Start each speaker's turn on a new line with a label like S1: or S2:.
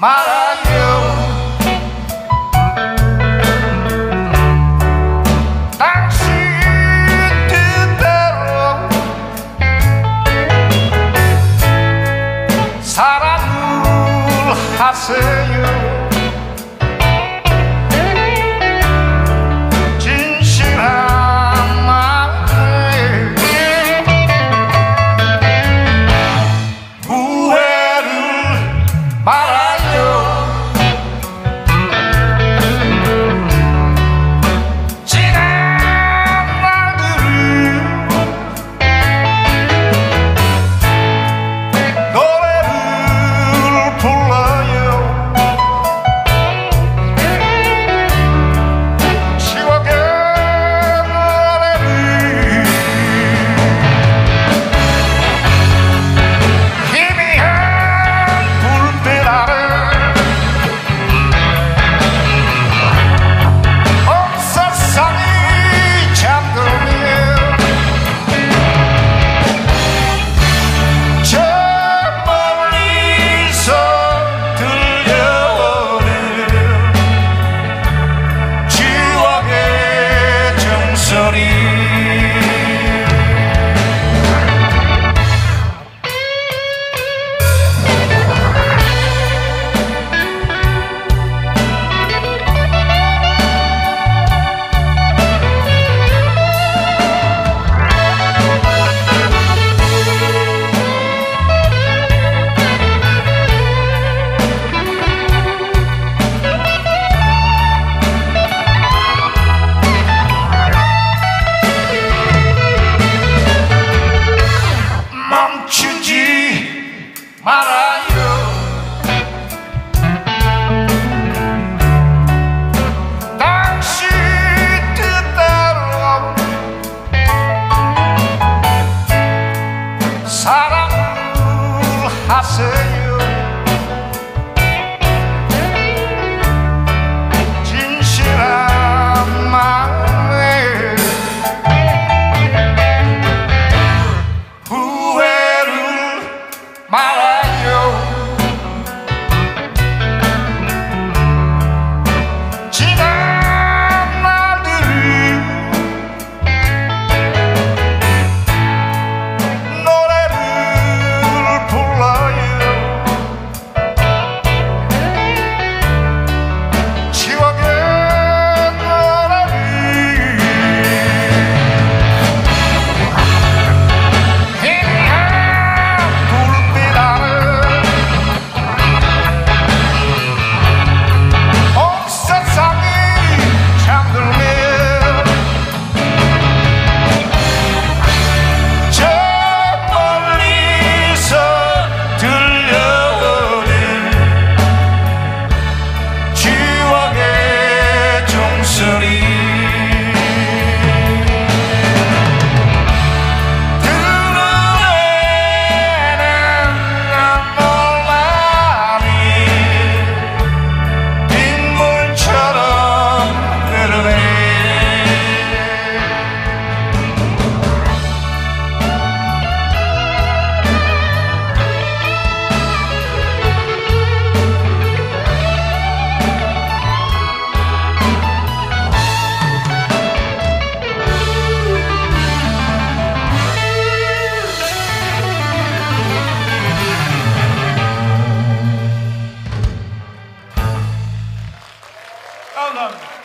S1: 말아요. 당신 뜻대로 사랑을 하세요. 멈추지 말아요. Amen.